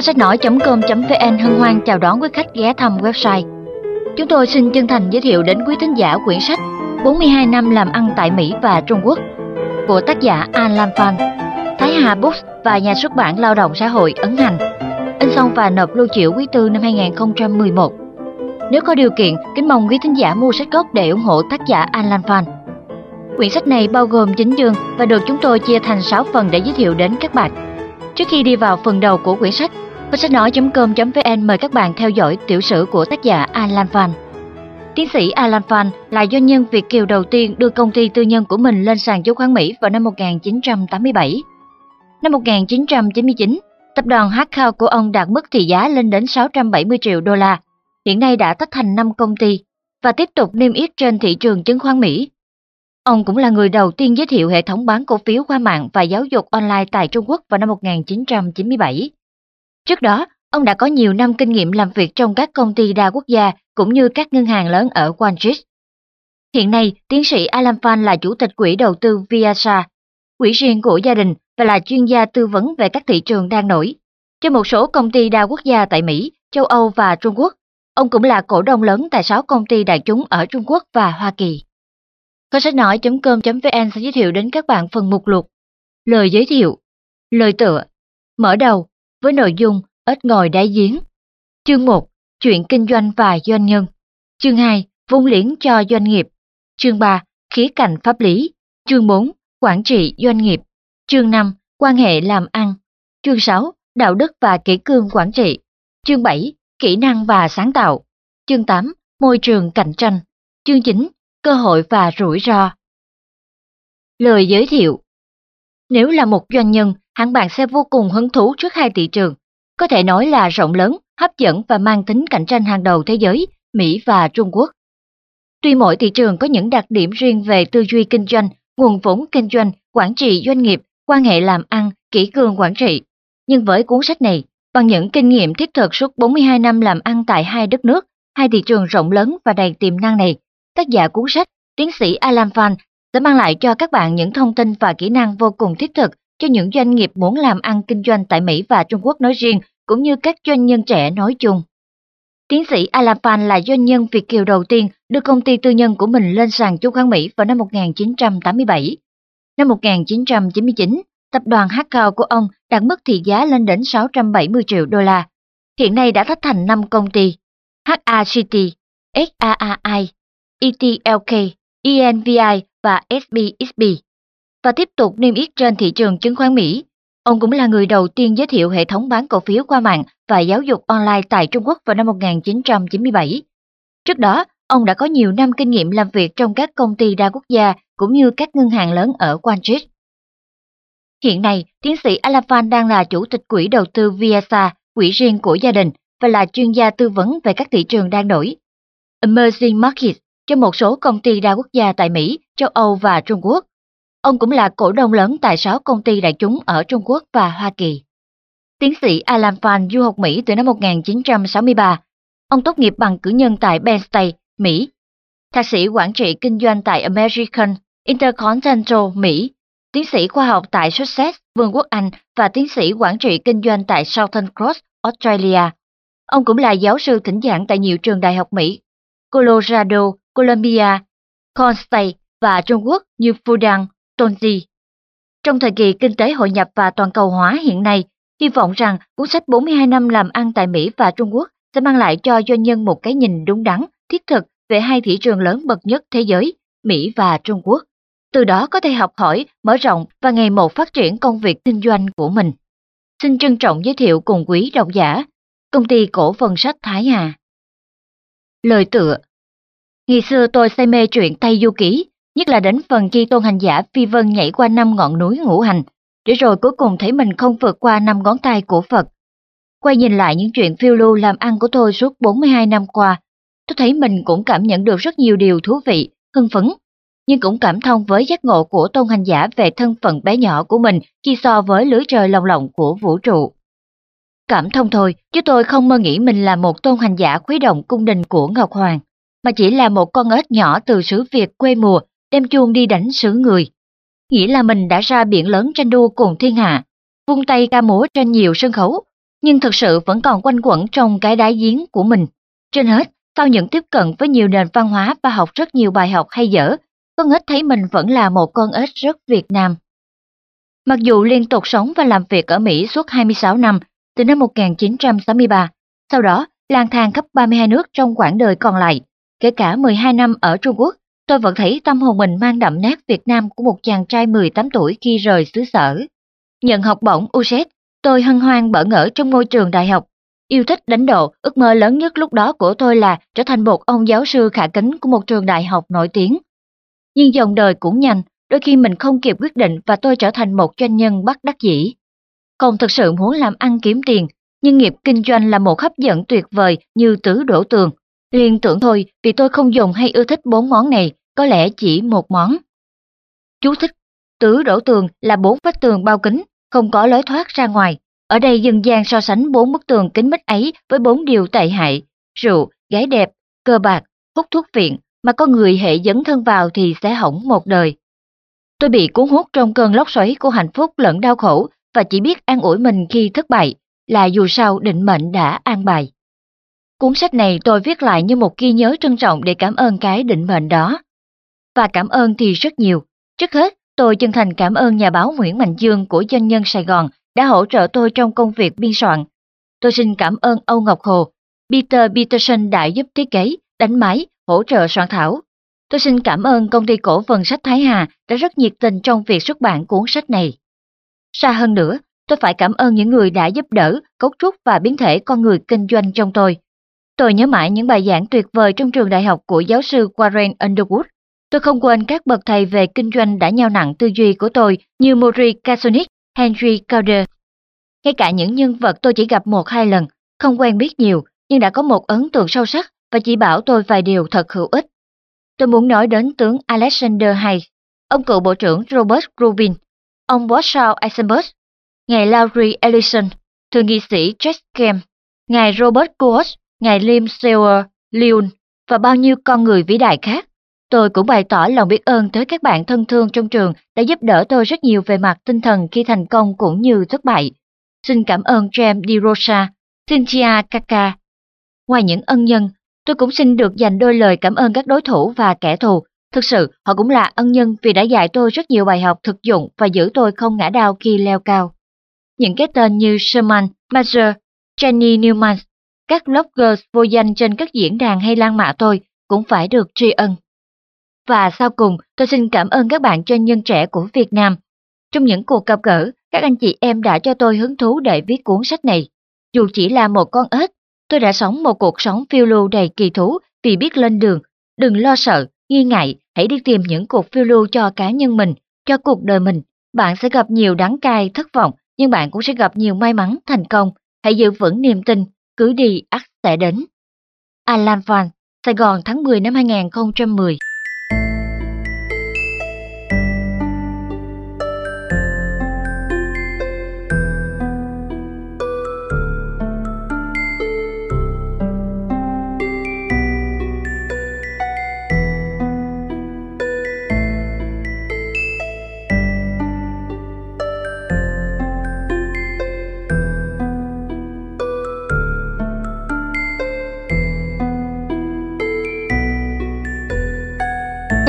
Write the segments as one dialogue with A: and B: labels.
A: Kho sách nói.com.vn hân hoan chào đón quý khách ghé thăm website. Chúng tôi xin chân thành giới thiệu đến quý thính giả quyển sách 42 năm làm ăn tại Mỹ và Trung Quốc của tác giả An Lam Phan, Thái Hà Books và nhà xuất bản Lao động Xã hội Ấn Hành. In xong và nộp lưu trữ quý tư năm 2011. Nếu có điều kiện, kính mong quý thính giả mua sách gốc để ủng hộ tác giả An Lam Phan. Quyển sách này bao gồm 9 chương và được chúng tôi chia thành 6 phần để giới thiệu đến các bạn. Trước khi đi vào phần đầu của quyển sách, và sách nói.com.vn mời các bạn theo dõi tiểu sử của tác giả Alan Van. Tiến sĩ Alan Van là doanh nhân Việt Kiều đầu tiên đưa công ty tư nhân của mình lên sàn chứng khoán Mỹ vào năm 1987. Năm 1999, tập đoàn Harcow của ông đạt mức thị giá lên đến 670 triệu đô la, hiện nay đã tách thành 5 công ty và tiếp tục niêm yết trên thị trường chứng khoán Mỹ. Ông cũng là người đầu tiên giới thiệu hệ thống bán cổ phiếu qua mạng và giáo dục online tại Trung Quốc vào năm 1997. Trước đó, ông đã có nhiều năm kinh nghiệm làm việc trong các công ty đa quốc gia cũng như các ngân hàng lớn ở Wall Street. Hiện nay, tiến sĩ Alan Phan là chủ tịch quỹ đầu tư Viasa, quỹ riêng của gia đình và là chuyên gia tư vấn về các thị trường đang nổi. Cho một số công ty đa quốc gia tại Mỹ, châu Âu và Trung Quốc, ông cũng là cổ đông lớn tại 6 công ty đại chúng ở Trung Quốc và Hoa Kỳ. Có sách nói.com.vn sẽ giới thiệu đến các bạn phần mục lục. Lời giới thiệu, lời tựa, mở đầu, với nội dung Ếch ngồi đáy giếng. Chương 1. Chuyện kinh doanh và doanh nhân. Chương 2. Vung liễn cho doanh nghiệp. Chương 3. Khía cạnh pháp lý. Chương 4. Quản trị doanh nghiệp. Chương 5. Quan hệ làm ăn. Chương 6. Đạo đức và kỹ cương quản trị. Chương 7. Kỹ năng và sáng tạo. Chương 8. Môi trường cạnh tranh. Chương 9. Cơ hội và rủi ro. Lời giới thiệu nếu là một doanh nhân, hẳn bạn sẽ vô cùng hứng thú trước hai thị trường, có thể nói là rộng lớn, hấp dẫn và mang tính cạnh tranh hàng đầu thế giới, Mỹ và Trung Quốc. Tuy mỗi thị trường có những đặc điểm riêng về tư duy kinh doanh, nguồn vốn kinh doanh, quản trị doanh nghiệp, quan hệ làm ăn, kỹ cương quản trị, nhưng với cuốn sách này, bằng những kinh nghiệm thiết thực suốt 42 năm làm ăn tại hai đất nước, hai thị trường rộng lớn và đầy tiềm năng này, tác giả cuốn sách, tiến sĩ Alan Van sẽ mang lại cho các bạn những thông tin và kỹ năng vô cùng thiết thực cho những doanh nghiệp muốn làm ăn kinh doanh tại Mỹ và Trung Quốc nói riêng, cũng như các doanh nhân trẻ nói chung. Tiến sĩ Alan là doanh nhân Việt Kiều đầu tiên đưa công ty tư nhân của mình lên sàn chứng khoán Mỹ vào năm 1987. Năm 1999, tập đoàn Harcow của ông đạt mức thị giá lên đến 670 triệu đô la. Hiện nay đã thách thành 5 công ty HACT, SAAI, ETLK, ENVI và SBXB và tiếp tục niêm yết trên thị trường chứng khoán Mỹ. Ông cũng là người đầu tiên giới thiệu hệ thống bán cổ phiếu qua mạng và giáo dục online tại Trung Quốc vào năm 1997. Trước đó, ông đã có nhiều năm kinh nghiệm làm việc trong các công ty đa quốc gia cũng như các ngân hàng lớn ở Wall Street. Hiện nay, tiến sĩ Alafan đang là chủ tịch quỹ đầu tư Viasa, quỹ riêng của gia đình và là chuyên gia tư vấn về các thị trường đang nổi. Emerging Markets cho một số công ty đa quốc gia tại Mỹ, châu Âu và Trung Quốc. Ông cũng là cổ đông lớn tại 6 công ty đại chúng ở Trung Quốc và Hoa Kỳ. Tiến sĩ Alan Phan du học Mỹ từ năm 1963. Ông tốt nghiệp bằng cử nhân tại Penn State, Mỹ. Thạc sĩ quản trị kinh doanh tại American Intercontinental, Mỹ. Tiến sĩ khoa học tại Sussex, Vương quốc Anh và tiến sĩ quản trị kinh doanh tại Southern Cross, Australia. Ông cũng là giáo sư thỉnh giảng tại nhiều trường đại học Mỹ, Colorado, Colombia, Con và Trung Quốc như Fudan, Tonji. Trong thời kỳ kinh tế hội nhập và toàn cầu hóa hiện nay, hy vọng rằng cuốn sách 42 năm làm ăn tại Mỹ và Trung Quốc sẽ mang lại cho doanh nhân một cái nhìn đúng đắn, thiết thực về hai thị trường lớn bậc nhất thế giới, Mỹ và Trung Quốc. Từ đó có thể học hỏi, mở rộng và ngày một phát triển công việc kinh doanh của mình. Xin trân trọng giới thiệu cùng quý độc giả, công ty cổ phần sách Thái Hà. Lời tựa Ngày xưa tôi say mê truyện Tây Du Ký, nhất là đến phần chi tôn hành giả Phi Vân nhảy qua năm ngọn núi ngũ hành, để rồi cuối cùng thấy mình không vượt qua năm ngón tay của Phật. Quay nhìn lại những chuyện phiêu lưu làm ăn của tôi suốt 42 năm qua, tôi thấy mình cũng cảm nhận được rất nhiều điều thú vị, hưng phấn, nhưng cũng cảm thông với giác ngộ của tôn hành giả về thân phận bé nhỏ của mình khi so với lưới trời lồng lộng của vũ trụ. Cảm thông thôi, chứ tôi không mơ nghĩ mình là một tôn hành giả khuấy động cung đình của Ngọc Hoàng, mà chỉ là một con ếch nhỏ từ xứ Việt quê mùa đem chuông đi đánh xứ người. Nghĩa là mình đã ra biển lớn tranh đua cùng thiên hạ, vung tay ca múa trên nhiều sân khấu, nhưng thực sự vẫn còn quanh quẩn trong cái đáy giếng của mình. Trên hết, sau những tiếp cận với nhiều nền văn hóa và học rất nhiều bài học hay dở, con ếch thấy mình vẫn là một con ếch rất Việt Nam. Mặc dù liên tục sống và làm việc ở Mỹ suốt 26 năm, từ năm 1963, sau đó lang thang khắp 32 nước trong quãng đời còn lại, kể cả 12 năm ở Trung Quốc, tôi vẫn thấy tâm hồn mình mang đậm nét Việt Nam của một chàng trai 18 tuổi khi rời xứ sở. Nhận học bổng USET, tôi hân hoan bỡ ngỡ trong ngôi trường đại học. Yêu thích đánh độ, ước mơ lớn nhất lúc đó của tôi là trở thành một ông giáo sư khả kính của một trường đại học nổi tiếng. Nhưng dòng đời cũng nhanh, đôi khi mình không kịp quyết định và tôi trở thành một doanh nhân bất đắc dĩ. Không thực sự muốn làm ăn kiếm tiền, nhưng nghiệp kinh doanh là một hấp dẫn tuyệt vời như tứ đổ tường. Liên tưởng thôi vì tôi không dùng hay ưa thích bốn món này, có lẽ chỉ một món. Chú thích, tứ đổ tường là bốn vách tường bao kính, không có lối thoát ra ngoài. Ở đây dân gian so sánh bốn bức tường kính mít ấy với bốn điều tệ hại, rượu, gái đẹp, cơ bạc, hút thuốc viện, mà có người hệ dấn thân vào thì sẽ hỏng một đời. Tôi bị cuốn hút trong cơn lốc xoáy của hạnh phúc lẫn đau khổ và chỉ biết an ủi mình khi thất bại, là dù sao định mệnh đã an bài. Cuốn sách này tôi viết lại như một ghi nhớ trân trọng để cảm ơn cái định mệnh đó. Và cảm ơn thì rất nhiều. Trước hết, tôi chân thành cảm ơn nhà báo Nguyễn Mạnh Dương của Doanh nhân Sài Gòn đã hỗ trợ tôi trong công việc biên soạn. Tôi xin cảm ơn Âu Ngọc Hồ, Peter Peterson đã giúp thiết kế, đánh máy, hỗ trợ soạn thảo. Tôi xin cảm ơn công ty cổ phần sách Thái Hà đã rất nhiệt tình trong việc xuất bản cuốn sách này. Xa hơn nữa, tôi phải cảm ơn những người đã giúp đỡ, cấu trúc và biến thể con người kinh doanh trong tôi. Tôi nhớ mãi những bài giảng tuyệt vời trong trường đại học của giáo sư Warren Underwood. Tôi không quên các bậc thầy về kinh doanh đã nhao nặng tư duy của tôi như Mori Kasonic, Henry Calder. Ngay cả những nhân vật tôi chỉ gặp một hai lần, không quen biết nhiều, nhưng đã có một ấn tượng sâu sắc và chỉ bảo tôi vài điều thật hữu ích. Tôi muốn nói đến tướng Alexander Hay, ông cựu bộ trưởng Robert Rubin, ông Warsaw Eisenberg, ngài Laurie Ellison, thượng nghị sĩ Jack Kemp, ngài Robert Koch, ngài Lim Sewell Leon và bao nhiêu con người vĩ đại khác. Tôi cũng bày tỏ lòng biết ơn tới các bạn thân thương trong trường đã giúp đỡ tôi rất nhiều về mặt tinh thần khi thành công cũng như thất bại. Xin cảm ơn James DeRosa, Cynthia Kaka. Ngoài những ân nhân, tôi cũng xin được dành đôi lời cảm ơn các đối thủ và kẻ thù. Thực sự, họ cũng là ân nhân vì đã dạy tôi rất nhiều bài học thực dụng và giữ tôi không ngã đau khi leo cao. Những cái tên như Sherman, Major, Jenny Newman, các bloggers vô danh trên các diễn đàn hay lan mạ tôi cũng phải được tri ân. Và sau cùng, tôi xin cảm ơn các bạn doanh nhân trẻ của Việt Nam. Trong những cuộc gặp gỡ, các anh chị em đã cho tôi hứng thú để viết cuốn sách này. Dù chỉ là một con ếch, tôi đã sống một cuộc sống phiêu lưu đầy kỳ thú vì biết lên đường. Đừng lo sợ, nghi ngại, hãy đi tìm những cuộc phiêu lưu cho cá nhân mình, cho cuộc đời mình. Bạn sẽ gặp nhiều đắng cay, thất vọng, nhưng bạn cũng sẽ gặp nhiều may mắn, thành công. Hãy giữ vững niềm tin, cứ đi ắt sẽ đến. Alan Van, Sài Gòn tháng 10 năm 2010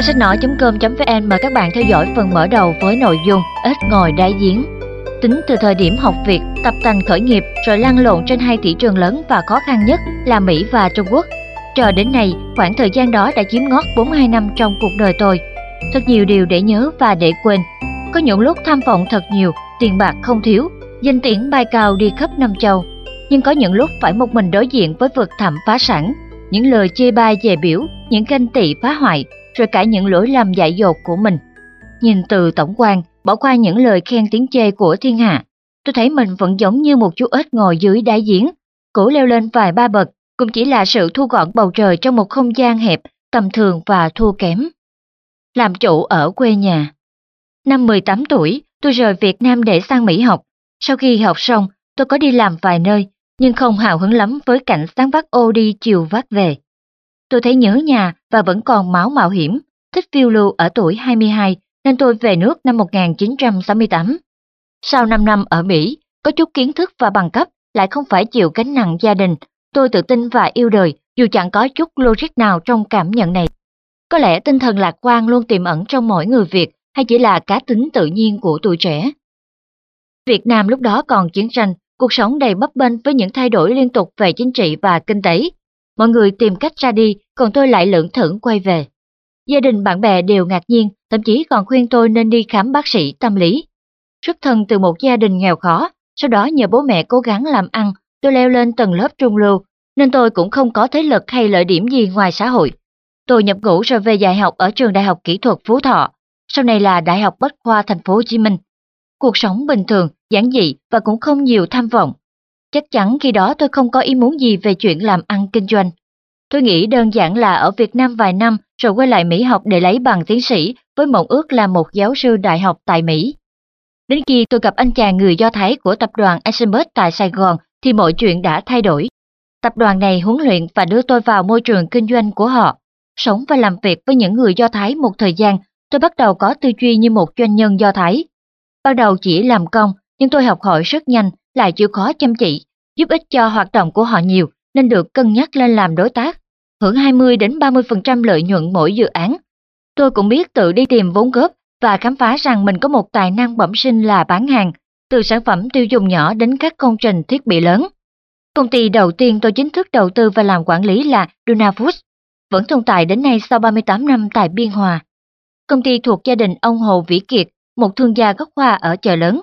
A: Kho sách nói.com.vn mời các bạn theo dõi phần mở đầu với nội dung ít ngồi đáy giếng. Tính từ thời điểm học việc, tập tành khởi nghiệp rồi lăn lộn trên hai thị trường lớn và khó khăn nhất là Mỹ và Trung Quốc. Cho đến nay, khoảng thời gian đó đã chiếm ngót 42 năm trong cuộc đời tôi. Thật nhiều điều để nhớ và để quên. Có những lúc tham vọng thật nhiều, tiền bạc không thiếu, danh tiếng bay cao đi khắp năm châu. Nhưng có những lúc phải một mình đối diện với vực thẳm phá sản, những lời chê bai dè biểu, những ganh tị phá hoại, rồi cả những lỗi lầm dại dột của mình. Nhìn từ tổng quan, bỏ qua những lời khen tiếng chê của thiên hạ, tôi thấy mình vẫn giống như một chú ếch ngồi dưới đáy giếng, cố leo lên vài ba bậc, cũng chỉ là sự thu gọn bầu trời trong một không gian hẹp, tầm thường và thua kém. Làm chủ ở quê nhà Năm 18 tuổi, tôi rời Việt Nam để sang Mỹ học. Sau khi học xong, tôi có đi làm vài nơi, nhưng không hào hứng lắm với cảnh sáng vác ô đi chiều vác về. Tôi thấy nhớ nhà và vẫn còn máu mạo hiểm, thích phiêu lưu ở tuổi 22 nên tôi về nước năm 1968. Sau 5 năm ở Mỹ, có chút kiến thức và bằng cấp lại không phải chịu gánh nặng gia đình. Tôi tự tin và yêu đời, dù chẳng có chút logic nào trong cảm nhận này. Có lẽ tinh thần lạc quan luôn tiềm ẩn trong mỗi người Việt hay chỉ là cá tính tự nhiên của tuổi trẻ. Việt Nam lúc đó còn chiến tranh, cuộc sống đầy bấp bênh với những thay đổi liên tục về chính trị và kinh tế. Mọi người tìm cách ra đi, còn tôi lại lưỡng thưởng quay về. Gia đình bạn bè đều ngạc nhiên, thậm chí còn khuyên tôi nên đi khám bác sĩ tâm lý. Xuất thân từ một gia đình nghèo khó, sau đó nhờ bố mẹ cố gắng làm ăn, tôi leo lên tầng lớp trung lưu, nên tôi cũng không có thế lực hay lợi điểm gì ngoài xã hội. Tôi nhập ngũ rồi về dạy học ở trường Đại học Kỹ thuật Phú Thọ, sau này là Đại học Bách khoa Thành phố Hồ Chí Minh. Cuộc sống bình thường, giản dị và cũng không nhiều tham vọng. Chắc chắn khi đó tôi không có ý muốn gì về chuyện làm ăn kinh doanh. Tôi nghĩ đơn giản là ở Việt Nam vài năm rồi quay lại Mỹ học để lấy bằng tiến sĩ với mộng ước là một giáo sư đại học tại Mỹ. Đến khi tôi gặp anh chàng người Do Thái của tập đoàn Eisenberg tại Sài Gòn thì mọi chuyện đã thay đổi. Tập đoàn này huấn luyện và đưa tôi vào môi trường kinh doanh của họ. Sống và làm việc với những người Do Thái một thời gian, tôi bắt đầu có tư duy như một doanh nhân Do Thái. Ban đầu chỉ làm công, nhưng tôi học hỏi rất nhanh, lại chịu khó chăm chỉ, giúp ích cho hoạt động của họ nhiều, nên được cân nhắc lên làm đối tác, hưởng 20 đến 30% lợi nhuận mỗi dự án. Tôi cũng biết tự đi tìm vốn góp và khám phá rằng mình có một tài năng bẩm sinh là bán hàng, từ sản phẩm tiêu dùng nhỏ đến các công trình thiết bị lớn. Công ty đầu tiên tôi chính thức đầu tư và làm quản lý là Duna Foods, vẫn tồn tại đến nay sau 38 năm tại Biên Hòa. Công ty thuộc gia đình ông Hồ Vĩ Kiệt, một thương gia gốc hoa ở chợ lớn.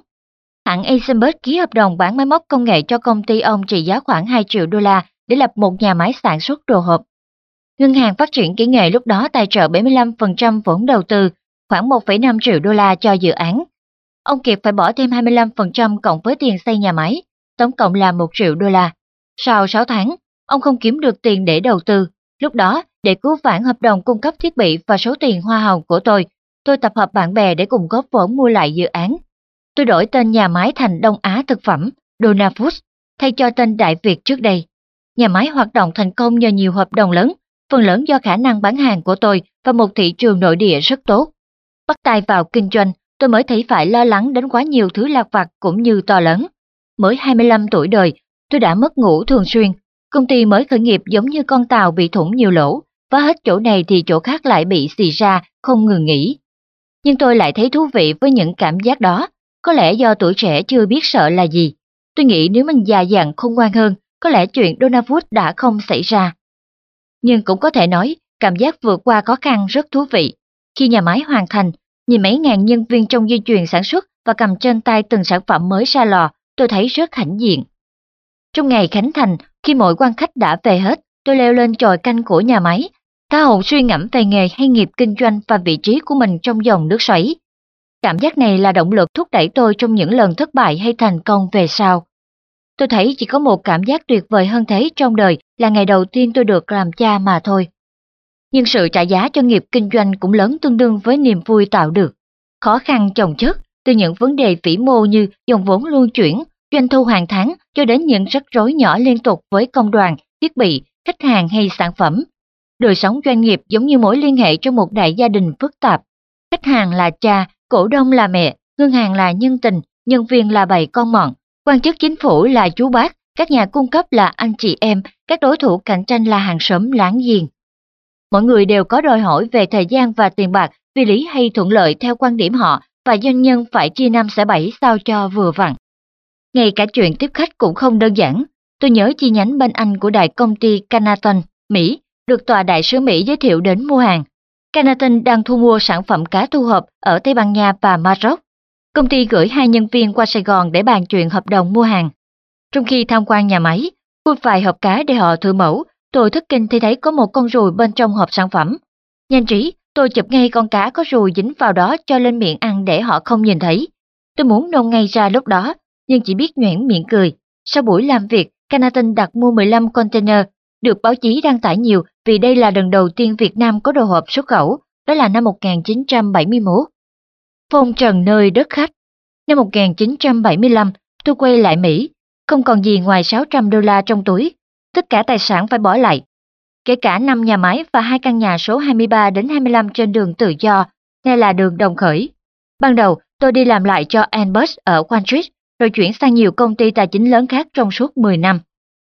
A: Hãng Eisenberg ký hợp đồng bán máy móc công nghệ cho công ty ông trị giá khoảng 2 triệu đô la để lập một nhà máy sản xuất đồ hộp. Ngân hàng phát triển kỹ nghệ lúc đó tài trợ 75% vốn đầu tư, khoảng 1,5 triệu đô la cho dự án. Ông Kiệt phải bỏ thêm 25% cộng với tiền xây nhà máy, tổng cộng là 1 triệu đô la. Sau 6 tháng, ông không kiếm được tiền để đầu tư. Lúc đó, để cứu vãn hợp đồng cung cấp thiết bị và số tiền hoa hồng của tôi, tôi tập hợp bạn bè để cùng góp vốn mua lại dự án. Tôi đổi tên nhà máy thành Đông Á Thực phẩm, Dona thay cho tên Đại Việt trước đây. Nhà máy hoạt động thành công nhờ nhiều hợp đồng lớn, phần lớn do khả năng bán hàng của tôi và một thị trường nội địa rất tốt. Bắt tay vào kinh doanh, tôi mới thấy phải lo lắng đến quá nhiều thứ lạc vặt cũng như to lớn. Mới 25 tuổi đời, tôi đã mất ngủ thường xuyên. Công ty mới khởi nghiệp giống như con tàu bị thủng nhiều lỗ, và hết chỗ này thì chỗ khác lại bị xì ra, không ngừng nghỉ. Nhưng tôi lại thấy thú vị với những cảm giác đó, có lẽ do tuổi trẻ chưa biết sợ là gì. Tôi nghĩ nếu mình già dặn khôn ngoan hơn, có lẽ chuyện Donavut đã không xảy ra. Nhưng cũng có thể nói, cảm giác vượt qua khó khăn rất thú vị. Khi nhà máy hoàn thành, nhìn mấy ngàn nhân viên trong dây chuyền sản xuất và cầm trên tay từng sản phẩm mới ra lò, tôi thấy rất hãnh diện. Trong ngày khánh thành, khi mọi quan khách đã về hết, tôi leo lên chòi canh của nhà máy, tha hồ suy ngẫm về nghề hay nghiệp kinh doanh và vị trí của mình trong dòng nước xoáy. Cảm giác này là động lực thúc đẩy tôi trong những lần thất bại hay thành công về sau. Tôi thấy chỉ có một cảm giác tuyệt vời hơn thế trong đời là ngày đầu tiên tôi được làm cha mà thôi. Nhưng sự trả giá cho nghiệp kinh doanh cũng lớn tương đương với niềm vui tạo được. Khó khăn chồng chất, từ những vấn đề vĩ mô như dòng vốn luân chuyển, doanh thu hàng tháng cho đến những rắc rối nhỏ liên tục với công đoàn, thiết bị, khách hàng hay sản phẩm. Đời sống doanh nghiệp giống như mối liên hệ trong một đại gia đình phức tạp. Khách hàng là cha, cổ đông là mẹ, ngân hàng là nhân tình, nhân viên là bầy con mọn, quan chức chính phủ là chú bác, các nhà cung cấp là anh chị em, các đối thủ cạnh tranh là hàng xóm láng giềng. Mọi người đều có đòi hỏi về thời gian và tiền bạc vì lý hay thuận lợi theo quan điểm họ và doanh nhân phải chia năm xẻ bảy sao cho vừa vặn. Ngay cả chuyện tiếp khách cũng không đơn giản. Tôi nhớ chi nhánh bên Anh của đại công ty Canaton, Mỹ, được tòa đại sứ Mỹ giới thiệu đến mua hàng. Canatin đang thu mua sản phẩm cá thu hợp ở Tây Ban Nha và Maroc. Công ty gửi hai nhân viên qua Sài Gòn để bàn chuyện hợp đồng mua hàng. Trong khi tham quan nhà máy, mua vài hộp cá để họ thử mẫu, tôi thất kinh khi thấy có một con ruồi bên trong hộp sản phẩm. Nhanh trí, tôi chụp ngay con cá có ruồi dính vào đó cho lên miệng ăn để họ không nhìn thấy. Tôi muốn nôn ngay ra lúc đó, nhưng chỉ biết nhoẻn miệng cười. Sau buổi làm việc, Canatin đặt mua 15 container, được báo chí đăng tải nhiều vì đây là lần đầu tiên Việt Nam có đồ hộp xuất khẩu, đó là năm 1971. Phong trần nơi đất khách. Năm 1975, tôi quay lại Mỹ, không còn gì ngoài 600 đô la trong túi. Tất cả tài sản phải bỏ lại. Kể cả năm nhà máy và hai căn nhà số 23 đến 25 trên đường Tự Do, nay là đường Đồng Khởi. Ban đầu, tôi đi làm lại cho Airbus ở Quantridge rồi chuyển sang nhiều công ty tài chính lớn khác trong suốt 10 năm.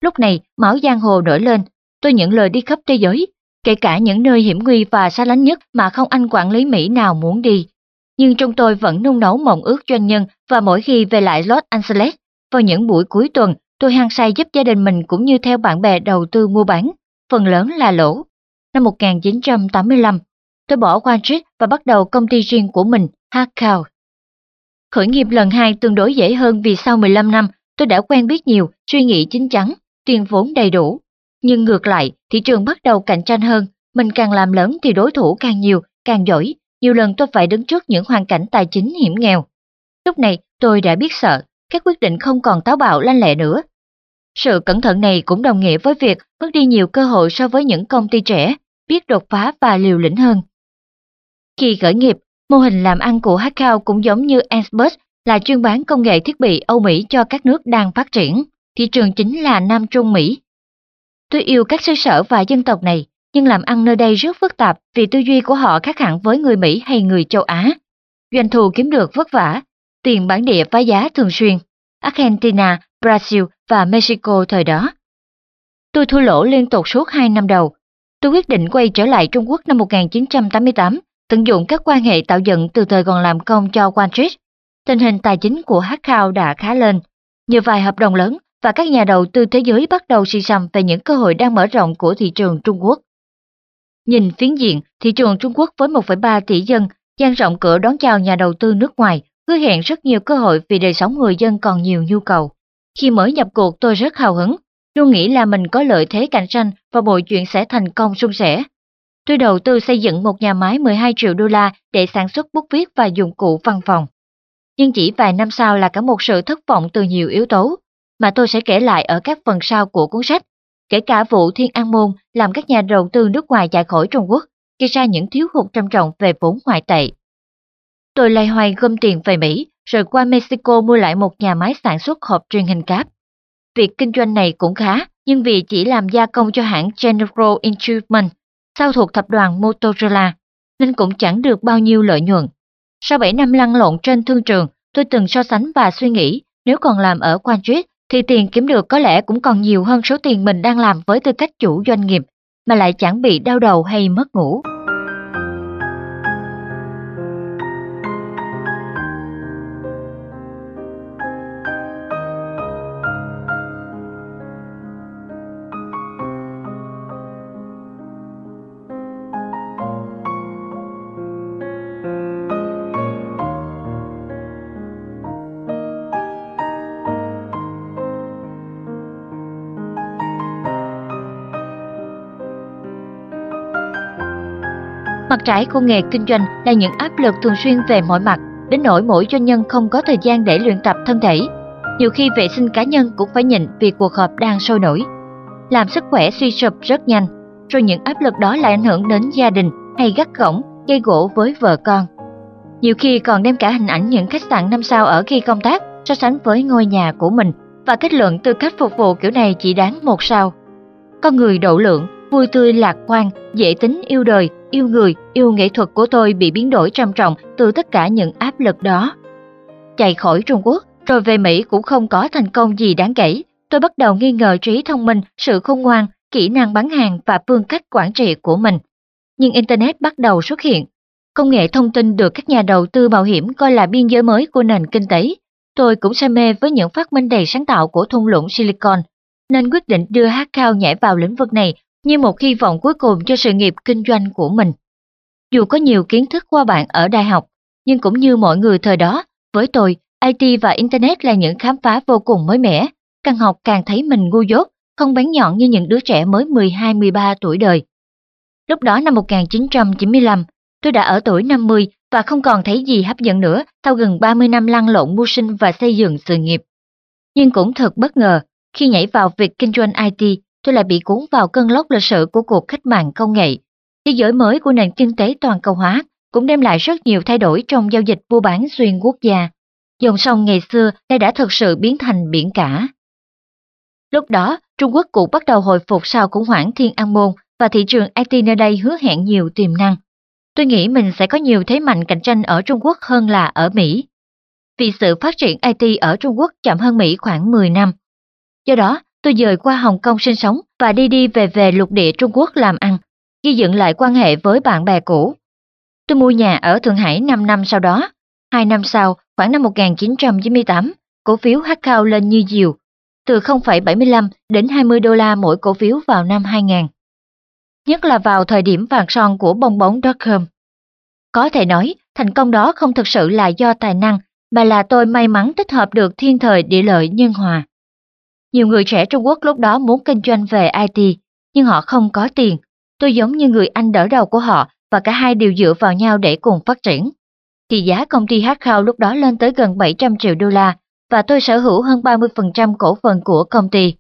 A: Lúc này, máu giang hồ nổi lên, tôi nhận lời đi khắp thế giới, kể cả những nơi hiểm nguy và xa lánh nhất mà không anh quản lý Mỹ nào muốn đi. Nhưng trong tôi vẫn nung nấu mộng ước doanh nhân và mỗi khi về lại Los Angeles, vào những buổi cuối tuần, tôi hăng say giúp gia đình mình cũng như theo bạn bè đầu tư mua bán, phần lớn là lỗ. Năm 1985, tôi bỏ Wall Street và bắt đầu công ty riêng của mình, Hakao. Khởi nghiệp lần hai tương đối dễ hơn vì sau 15 năm tôi đã quen biết nhiều, suy nghĩ chín chắn, tiền vốn đầy đủ. Nhưng ngược lại, thị trường bắt đầu cạnh tranh hơn, mình càng làm lớn thì đối thủ càng nhiều, càng giỏi. Nhiều lần tôi phải đứng trước những hoàn cảnh tài chính hiểm nghèo. Lúc này tôi đã biết sợ, các quyết định không còn táo bạo lanh lẹ nữa. Sự cẩn thận này cũng đồng nghĩa với việc mất đi nhiều cơ hội so với những công ty trẻ, biết đột phá và liều lĩnh hơn. Khi khởi nghiệp, mô hình làm ăn của Hackcow cũng giống như Ansbus là chuyên bán công nghệ thiết bị Âu Mỹ cho các nước đang phát triển. Thị trường chính là Nam Trung Mỹ. Tôi yêu các xứ sở và dân tộc này, nhưng làm ăn nơi đây rất phức tạp vì tư duy của họ khác hẳn với người Mỹ hay người châu Á. Doanh thu kiếm được vất vả, tiền bản địa phá giá thường xuyên. Argentina, Brazil và Mexico thời đó. Tôi thua lỗ liên tục suốt 2 năm đầu. Tôi quyết định quay trở lại Trung Quốc năm 1988, tận dụng các quan hệ tạo dựng từ thời còn làm công cho Wall Street. Tình hình tài chính của Hackcow đã khá lên. Nhờ vài hợp đồng lớn và các nhà đầu tư thế giới bắt đầu suy sầm về những cơ hội đang mở rộng của thị trường Trung Quốc. Nhìn phiến diện, thị trường Trung Quốc với 1,3 tỷ dân dang rộng cửa đón chào nhà đầu tư nước ngoài, hứa hẹn rất nhiều cơ hội vì đời sống người dân còn nhiều nhu cầu. Khi mới nhập cuộc tôi rất hào hứng, luôn nghĩ là mình có lợi thế cạnh tranh và mọi chuyện sẽ thành công suôn sẻ. Tôi đầu tư xây dựng một nhà máy 12 triệu đô la để sản xuất bút viết và dụng cụ văn phòng. Nhưng chỉ vài năm sau là cả một sự thất vọng từ nhiều yếu tố, mà tôi sẽ kể lại ở các phần sau của cuốn sách, kể cả vụ Thiên An Môn làm các nhà đầu tư nước ngoài chạy khỏi Trung Quốc, gây ra những thiếu hụt trầm trọng về vốn ngoại tệ. Tôi lay hoay gom tiền về Mỹ, rồi qua Mexico mua lại một nhà máy sản xuất hộp truyền hình cáp. Việc kinh doanh này cũng khá, nhưng vì chỉ làm gia công cho hãng General Instrument, sau thuộc tập đoàn Motorola, nên cũng chẳng được bao nhiêu lợi nhuận. Sau 7 năm lăn lộn trên thương trường, tôi từng so sánh và suy nghĩ nếu còn làm ở Wall Street thì tiền kiếm được có lẽ cũng còn nhiều hơn số tiền mình đang làm với tư cách chủ doanh nghiệp, mà lại chẳng bị đau đầu hay mất ngủ. Mặt trái của nghề kinh doanh là những áp lực thường xuyên về mọi mặt, đến nỗi mỗi doanh nhân không có thời gian để luyện tập thân thể. Nhiều khi vệ sinh cá nhân cũng phải nhịn vì cuộc họp đang sôi nổi. Làm sức khỏe suy sụp rất nhanh, rồi những áp lực đó lại ảnh hưởng đến gia đình hay gắt gỏng, gây gỗ với vợ con. Nhiều khi còn đem cả hình ảnh những khách sạn năm sao ở khi công tác so sánh với ngôi nhà của mình và kết luận tư cách phục vụ kiểu này chỉ đáng một sao. Con người độ lượng, vui tươi lạc quan, dễ tính yêu đời yêu người, yêu nghệ thuật của tôi bị biến đổi trầm trọng từ tất cả những áp lực đó. Chạy khỏi Trung Quốc, rồi về Mỹ cũng không có thành công gì đáng kể. Tôi bắt đầu nghi ngờ trí thông minh, sự khôn ngoan, kỹ năng bán hàng và phương cách quản trị của mình. Nhưng Internet bắt đầu xuất hiện. Công nghệ thông tin được các nhà đầu tư bảo hiểm coi là biên giới mới của nền kinh tế. Tôi cũng say mê với những phát minh đầy sáng tạo của thung lũng Silicon, nên quyết định đưa hát cao nhảy vào lĩnh vực này như một hy vọng cuối cùng cho sự nghiệp kinh doanh của mình. Dù có nhiều kiến thức qua bạn ở đại học, nhưng cũng như mọi người thời đó, với tôi, IT và Internet là những khám phá vô cùng mới mẻ, càng học càng thấy mình ngu dốt, không bén nhọn như những đứa trẻ mới 12-13 tuổi đời. Lúc đó năm 1995, tôi đã ở tuổi 50 và không còn thấy gì hấp dẫn nữa sau gần 30 năm lăn lộn mưu sinh và xây dựng sự nghiệp. Nhưng cũng thật bất ngờ, khi nhảy vào việc kinh doanh IT, tôi lại bị cuốn vào cơn lốc lịch sử của cuộc cách mạng công nghệ. Thế giới mới của nền kinh tế toàn cầu hóa cũng đem lại rất nhiều thay đổi trong giao dịch mua bán xuyên quốc gia. Dòng sông ngày xưa nay đã thực sự biến thành biển cả. Lúc đó, Trung Quốc cũng bắt đầu hồi phục sau khủng hoảng Thiên An Môn và thị trường IT nơi đây hứa hẹn nhiều tiềm năng. Tôi nghĩ mình sẽ có nhiều thế mạnh cạnh tranh ở Trung Quốc hơn là ở Mỹ. vì sự phát triển IT ở Trung Quốc chậm hơn Mỹ khoảng 10 năm. Do đó, tôi dời qua Hồng Kông sinh sống và đi đi về về lục địa Trung Quốc làm ăn, ghi dựng lại quan hệ với bạn bè cũ. Tôi mua nhà ở Thượng Hải 5 năm sau đó. Hai năm sau, khoảng năm 1998, cổ phiếu Hakao lên như diều, từ 0,75 đến 20 đô la mỗi cổ phiếu vào năm 2000. Nhất là vào thời điểm vàng son của bong bóng.com. Có thể nói, thành công đó không thực sự là do tài năng, mà là tôi may mắn tích hợp được thiên thời địa lợi nhân hòa. Nhiều người trẻ Trung Quốc lúc đó muốn kinh doanh về IT, nhưng họ không có tiền. Tôi giống như người anh đỡ đầu của họ và cả hai đều dựa vào nhau để cùng phát triển. Thì giá công ty Hardcow lúc đó lên tới gần 700 triệu đô la và tôi sở hữu hơn 30% cổ phần của công ty.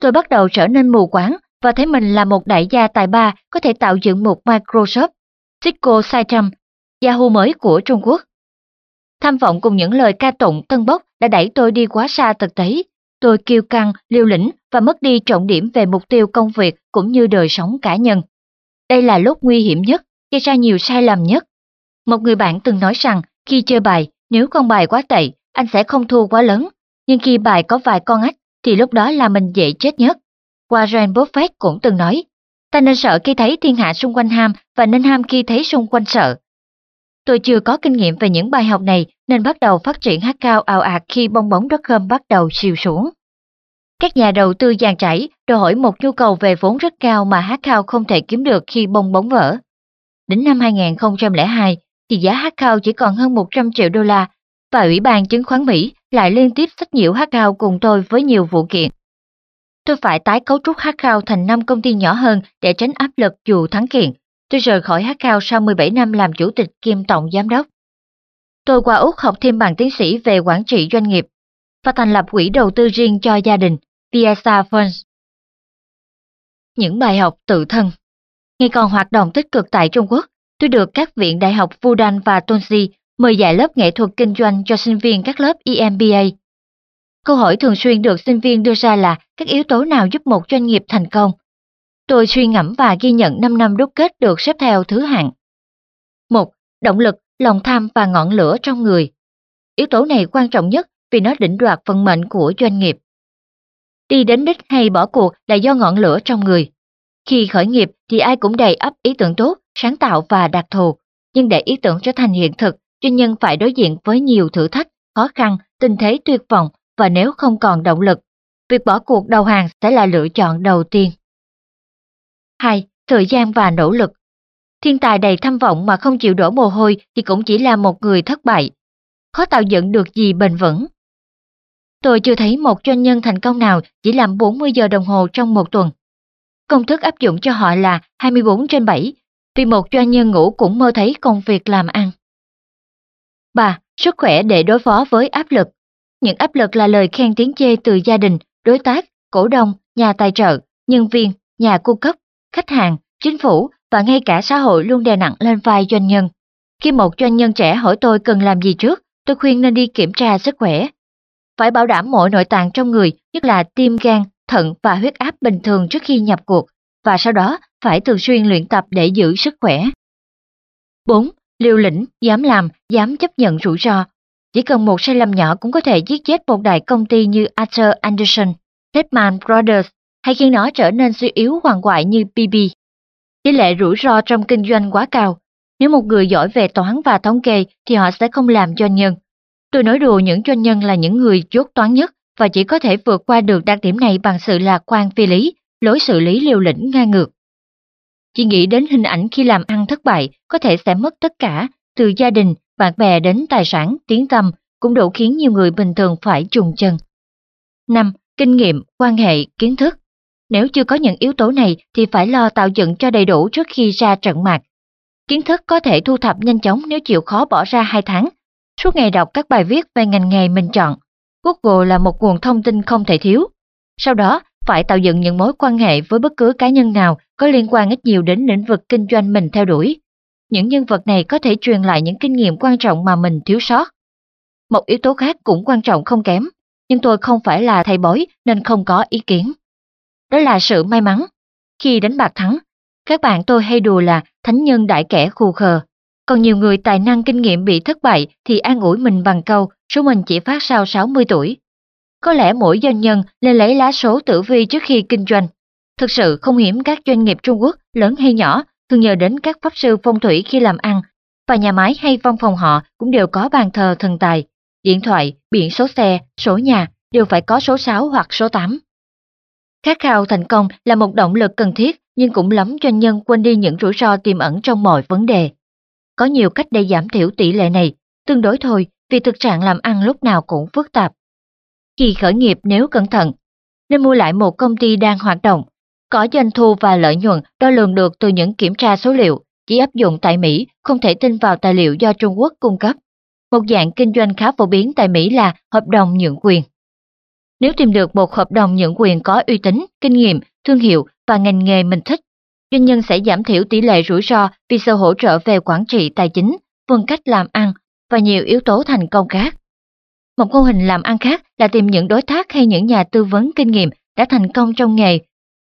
A: Tôi bắt đầu trở nên mù quáng và thấy mình là một đại gia tài ba có thể tạo dựng một Microsoft, Cisco Saitram, Yahoo mới của Trung Quốc. Tham vọng cùng những lời ca tụng tân bốc đã đẩy tôi đi quá xa thực tế. Tôi kiêu căng, liều lĩnh và mất đi trọng điểm về mục tiêu công việc cũng như đời sống cá nhân. Đây là lúc nguy hiểm nhất, gây ra nhiều sai lầm nhất. Một người bạn từng nói rằng khi chơi bài, nếu con bài quá tệ, anh sẽ không thua quá lớn. Nhưng khi bài có vài con ách, thì lúc đó là mình dễ chết nhất. Warren Buffett cũng từng nói, ta nên sợ khi thấy thiên hạ xung quanh ham và nên ham khi thấy xung quanh sợ. Tôi chưa có kinh nghiệm về những bài học này nên bắt đầu phát triển hát cao ào ạt khi bong bóng đất khơm bắt đầu siêu xuống. Các nhà đầu tư giàn trải đòi hỏi một nhu cầu về vốn rất cao mà hát cao không thể kiếm được khi bong bóng vỡ. Đến năm 2002 thì giá hát cao chỉ còn hơn 100 triệu đô la và Ủy ban chứng khoán Mỹ lại liên tiếp sách nhiễu hát cao cùng tôi với nhiều vụ kiện. Tôi phải tái cấu trúc hát cao thành 5 công ty nhỏ hơn để tránh áp lực dù thắng kiện. Tôi rời khỏi hát cao sau 17 năm làm chủ tịch kiêm tổng giám đốc. Tôi qua Úc học thêm bằng tiến sĩ về quản trị doanh nghiệp và thành lập quỹ đầu tư riêng cho gia đình, Piazza Funds. Những bài học tự thân Ngày còn hoạt động tích cực tại Trung Quốc, tôi được các viện đại học Fudan và Tonsi mời dạy lớp nghệ thuật kinh doanh cho sinh viên các lớp EMBA. Câu hỏi thường xuyên được sinh viên đưa ra là các yếu tố nào giúp một doanh nghiệp thành công. Tôi suy ngẫm và ghi nhận 5 năm đúc kết được xếp theo thứ hạng. một Động lực, lòng tham và ngọn lửa trong người. Yếu tố này quan trọng nhất vì nó định đoạt vận mệnh của doanh nghiệp. Đi đến đích hay bỏ cuộc là do ngọn lửa trong người. Khi khởi nghiệp thì ai cũng đầy ấp ý tưởng tốt, sáng tạo và đặc thù, nhưng để ý tưởng trở thành hiện thực, doanh nhân phải đối diện với nhiều thử thách, khó khăn, tình thế tuyệt vọng và nếu không còn động lực, việc bỏ cuộc đầu hàng sẽ là lựa chọn đầu tiên. 2. Thời gian và nỗ lực Thiên tài đầy tham vọng mà không chịu đổ mồ hôi thì cũng chỉ là một người thất bại. Khó tạo dựng được gì bền vững. Tôi chưa thấy một doanh nhân thành công nào chỉ làm 40 giờ đồng hồ trong một tuần. Công thức áp dụng cho họ là 24 trên 7, vì một doanh nhân ngủ cũng mơ thấy công việc làm ăn. 3. Sức khỏe để đối phó với áp lực. Những áp lực là lời khen tiếng chê từ gia đình, đối tác, cổ đông, nhà tài trợ, nhân viên, nhà cung cấp, khách hàng, chính phủ và ngay cả xã hội luôn đè nặng lên vai doanh nhân. Khi một doanh nhân trẻ hỏi tôi cần làm gì trước, tôi khuyên nên đi kiểm tra sức khỏe. Phải bảo đảm mọi nội tạng trong người, nhất là tim gan, thận và huyết áp bình thường trước khi nhập cuộc, và sau đó phải thường xuyên luyện tập để giữ sức khỏe. 4. Liều lĩnh, dám làm, dám chấp nhận rủi ro. Chỉ cần một sai lầm nhỏ cũng có thể giết chết một đại công ty như Arthur Anderson, Lehman Brothers hay khiến nó trở nên suy yếu hoàng hoại như BB. Tỷ lệ rủi ro trong kinh doanh quá cao. Nếu một người giỏi về toán và thống kê thì họ sẽ không làm doanh nhân. Tôi nói đùa những doanh nhân là những người chốt toán nhất và chỉ có thể vượt qua được đặc điểm này bằng sự lạc quan phi lý, lối xử lý liều lĩnh ngang ngược. Chỉ nghĩ đến hình ảnh khi làm ăn thất bại có thể sẽ mất tất cả, từ gia đình, bạn bè đến tài sản, tiếng tâm, cũng đủ khiến nhiều người bình thường phải trùng chân. 5. Kinh nghiệm, quan hệ, kiến thức. Nếu chưa có những yếu tố này thì phải lo tạo dựng cho đầy đủ trước khi ra trận mạc. Kiến thức có thể thu thập nhanh chóng nếu chịu khó bỏ ra 2 tháng. Suốt ngày đọc các bài viết về ngành nghề mình chọn. Google là một nguồn thông tin không thể thiếu. Sau đó, phải tạo dựng những mối quan hệ với bất cứ cá nhân nào có liên quan ít nhiều đến lĩnh vực kinh doanh mình theo đuổi. Những nhân vật này có thể truyền lại những kinh nghiệm quan trọng mà mình thiếu sót. Một yếu tố khác cũng quan trọng không kém, nhưng tôi không phải là thầy bói nên không có ý kiến. Đó là sự may mắn. Khi đánh bạc thắng, các bạn tôi hay đùa là thánh nhân đại kẻ khù khờ. còn nhiều người tài năng kinh nghiệm bị thất bại thì an ủi mình bằng câu số mình chỉ phát sau 60 tuổi. Có lẽ mỗi doanh nhân nên lấy lá số tử vi trước khi kinh doanh. Thực sự không hiếm các doanh nghiệp Trung Quốc, lớn hay nhỏ, thường nhờ đến các pháp sư phong thủy khi làm ăn, và nhà máy hay văn phòng họ cũng đều có bàn thờ thần tài, điện thoại, biển số xe, số nhà đều phải có số 6 hoặc số 8. Khát khao thành công là một động lực cần thiết nhưng cũng lắm doanh nhân quên đi những rủi ro tiềm ẩn trong mọi vấn đề. Có nhiều cách để giảm thiểu tỷ lệ này, tương đối thôi vì thực trạng làm ăn lúc nào cũng phức tạp. Khi khởi nghiệp nếu cẩn thận, nên mua lại một công ty đang hoạt động, có doanh thu và lợi nhuận đo lường được từ những kiểm tra số liệu, chỉ áp dụng tại Mỹ, không thể tin vào tài liệu do Trung Quốc cung cấp. Một dạng kinh doanh khá phổ biến tại Mỹ là hợp đồng nhượng quyền. Nếu tìm được một hợp đồng nhượng quyền có uy tín, kinh nghiệm, thương hiệu và ngành nghề mình thích, doanh nhân sẽ giảm thiểu tỷ lệ rủi ro vì sự hỗ trợ về quản trị tài chính, phương cách làm ăn và nhiều yếu tố thành công khác. Một mô hình làm ăn khác là tìm những đối tác hay những nhà tư vấn kinh nghiệm đã thành công trong nghề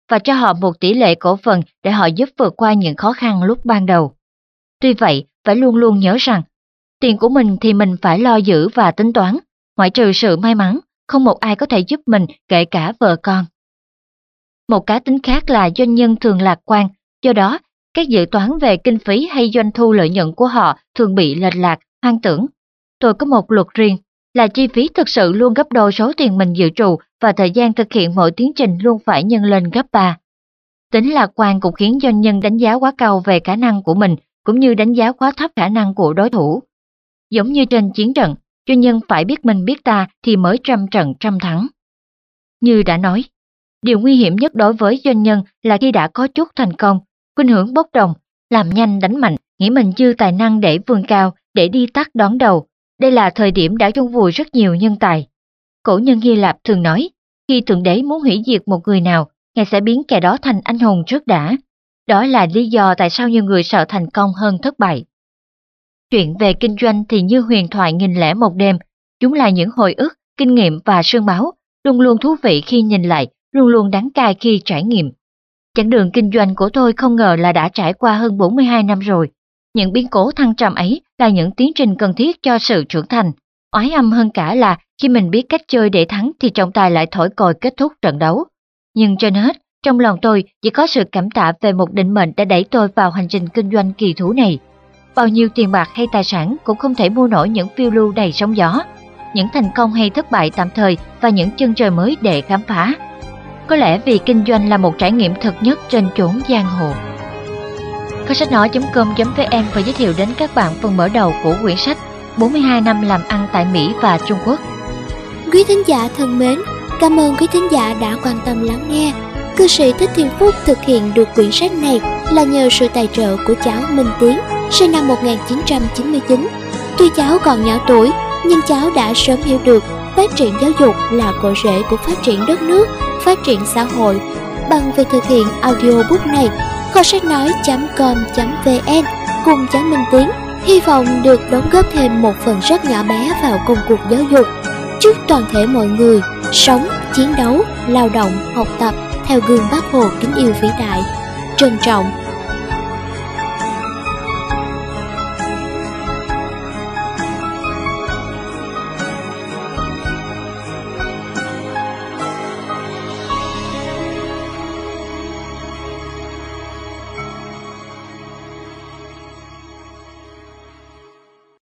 A: và cho họ một tỷ lệ cổ phần để họ giúp vượt qua những khó khăn lúc ban đầu. Tuy vậy, phải luôn luôn nhớ rằng, tiền của mình thì mình phải lo giữ và tính toán, ngoại trừ sự may mắn, không một ai có thể giúp mình kể cả vợ con. Một cá tính khác là doanh nhân thường lạc quan, do đó các dự toán về kinh phí hay doanh thu lợi nhuận của họ thường bị lệch lạc, hoang tưởng. Tôi có một luật riêng, là chi phí thực sự luôn gấp đôi số tiền mình dự trù và thời gian thực hiện mọi tiến trình luôn phải nhân lên gấp 3. Tính lạc quan cũng khiến doanh nhân đánh giá quá cao về khả năng của mình cũng như đánh giá quá thấp khả năng của đối thủ. Giống như trên chiến trận, doanh nhân phải biết mình biết ta thì mới trăm trận trăm thắng. Như đã nói, điều nguy hiểm nhất đối với doanh nhân là khi đã có chút thành công, khuynh hưởng bốc đồng, làm nhanh đánh mạnh, nghĩ mình dư tài năng để vươn cao, để đi tắt đón đầu, đây là thời điểm đã chôn vùi rất nhiều nhân tài. Cổ nhân Hy Lạp thường nói, khi Thượng Đế muốn hủy diệt một người nào, Ngài sẽ biến kẻ đó thành anh hùng trước đã. Đó là lý do tại sao nhiều người sợ thành công hơn thất bại. Chuyện về kinh doanh thì như huyền thoại nghìn lẻ một đêm, chúng là những hồi ức, kinh nghiệm và sương máu, luôn luôn thú vị khi nhìn lại, luôn luôn đáng cay khi trải nghiệm. Chặng đường kinh doanh của tôi không ngờ là đã trải qua hơn 42 năm rồi. Những biến cố thăng trầm ấy là những tiến trình cần thiết cho sự trưởng thành. Oái âm hơn cả là khi mình biết cách chơi để thắng thì trọng tài lại thổi còi kết thúc trận đấu. Nhưng trên hết, trong lòng tôi chỉ có sự cảm tạ về một định mệnh đã đẩy tôi vào hành trình kinh doanh kỳ thú này. Bao nhiêu tiền bạc hay tài sản cũng không thể mua nổi những phiêu lưu đầy sóng gió, những thành công hay thất bại tạm thời và những chân trời mới để khám phá. Có lẽ vì kinh doanh là một trải nghiệm thật nhất trên chốn giang hồ. Có sách nói.com.vn và giới thiệu đến các bạn phần mở đầu của quyển sách 42 năm làm ăn tại Mỹ và Trung Quốc.
B: Quý thính giả thân mến, cảm ơn quý thính giả đã quan tâm lắng nghe. Cư sĩ Thích Thiên Phúc thực hiện được quyển sách này là nhờ sự tài trợ của cháu Minh Tiến, sinh năm 1999. Tuy cháu còn nhỏ tuổi, nhưng cháu đã sớm hiểu được phát triển giáo dục là cội rễ của phát triển đất nước, phát triển xã hội. Bằng việc thực hiện audiobook này, kho sách nói.com.vn cùng cháu Minh Tiến hy vọng được đóng góp thêm một phần rất nhỏ bé vào công cuộc giáo dục. Chúc toàn thể mọi người sống, chiến đấu, lao động, học tập theo gương bác Hồ kính yêu vĩ đại. Trân trọng,